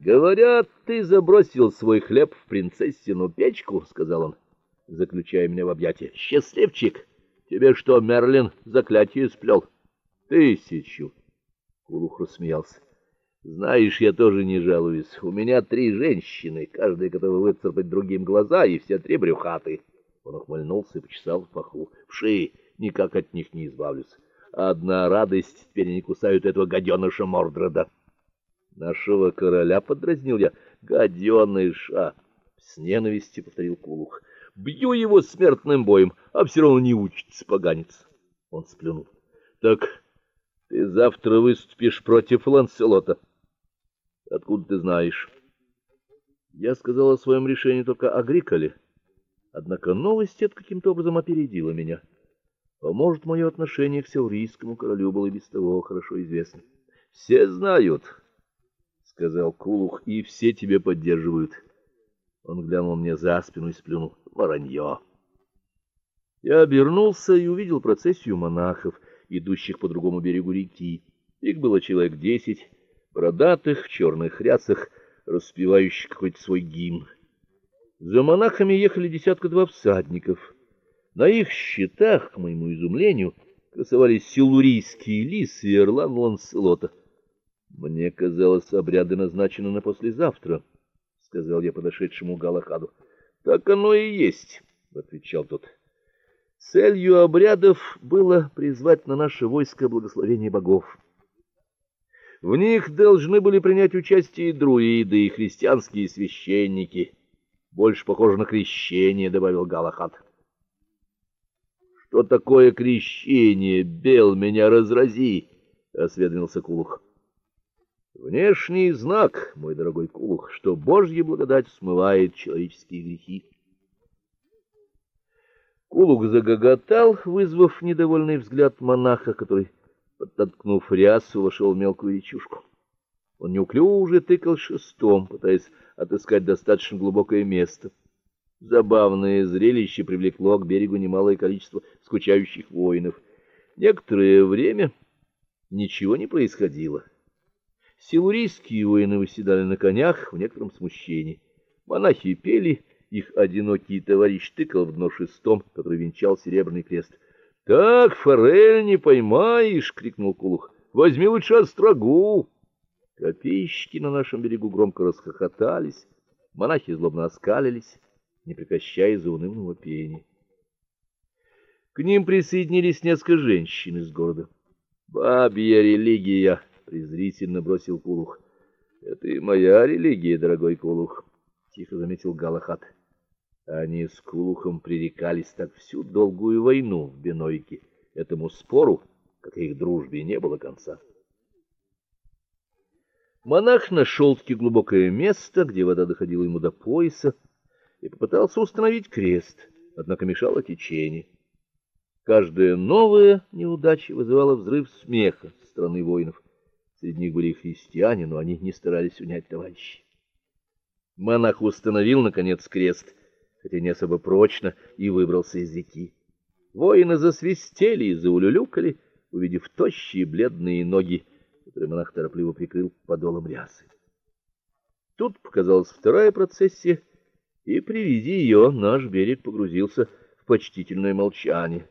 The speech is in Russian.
Говорят, ты забросил свой хлеб в принцессину печку, сказал он, заключая меня в объятия. Счастливчик. Тебе что, Мерлин, заклятие сплел? Тысячу. Кулух рассмеялся. Знаешь, я тоже не жалуюсь. У меня три женщины, каждая готова выцарапать другим глаза, и все три брюхаты. Он ухмыльнулся и почесал в паху. Вши, никак от них не избавлюсь. Одна радость, теперь они кусают этого гаденыша Мордреда. Нашего короля подразнил я. Гаденыша! С ненавистью повторил Кулух. Бью его смертным боем, а все равно не учится поганец. Он сплюнул. Так ты завтра выступишь против Ланселота. Откуда ты знаешь? Я сказал о своем решении только Агриколе. Однако новость эта каким-то образом опередила меня. А может, мое отношение к сеурийскому королю было без того хорошо известно. Все знают, сказал Кулух, и все тебя поддерживают. Он глянул мне за спину и сплюнул: "Воронье". Я обернулся и увидел процессию монахов, идущих по другому берегу реки. Их было человек десять, бородатых, в черных рясах, распевающих какой-то свой гимн. За монахами ехали десятка-два всадников. На их щитах, к моему изумлению, красовались силурийские лисы и орлан Ланселота. Мне казалось, обряды назначены на послезавтра, сказал я подошедшему Галахаду. Так оно и есть, отвечал тот. Целью обрядов было призвать на наше войско благословение богов. В них должны были принять участие и друиды, и христианские священники. Больше похоже на крещение, добавил Галахад. Что такое крещение? Бел меня разрази, осведомился Кулух. Внешний знак, мой дорогой Кулух, что Божья благодать смывает человеческие грехи. Кулух загоготал, вызвав недовольный взгляд монаха, который, подтолкнув рясу, вошел в мелкую речушку. Он неуклюже тыкал шестом, пытаясь отыскать достаточно глубокое место. Забавное зрелище привлекло к берегу немалое количество скучающих воинов. Некоторое время ничего не происходило. Силурийские воины восседали на конях в некотором смущении. Монахи пели, их одинокий товарищ тыкал в дно шестом, который венчал серебряный крест. "Так форель не поймаешь", крикнул Кулух. "Возьми лучше острогу". Копейщики на нашем берегу громко расхохотались, монахи злобно оскалились, не прекращая заунывного пения. К ним присоединились несколько женщин из города. "Бабья религия", презрительно бросил Кулух. "Это и моя религия, дорогой Кулух", тихо заметил Галахат. Они с Кулухом пререкались так всю долгую войну в Бенойке. Этому спору, как и их дружбе, не было конца. Монах нашел-таки глубокое место, где вода доходила ему до пояса, и попытался установить крест, однако мешало течение. Каждая новая неудача вызывала взрыв смеха со стороны воинов. Среди них были христиане, но они не старались унять товарищей. Монах установил наконец крест, хотя не особо прочно, и выбрался из реки. Воины засвистели и заулюлюкали, увидев тощие бледные ноги который монах торопливо прикрыл подолом рясы. Тут показалась вторая процессия, и при виде ее наш берег погрузился в почтительное молчание.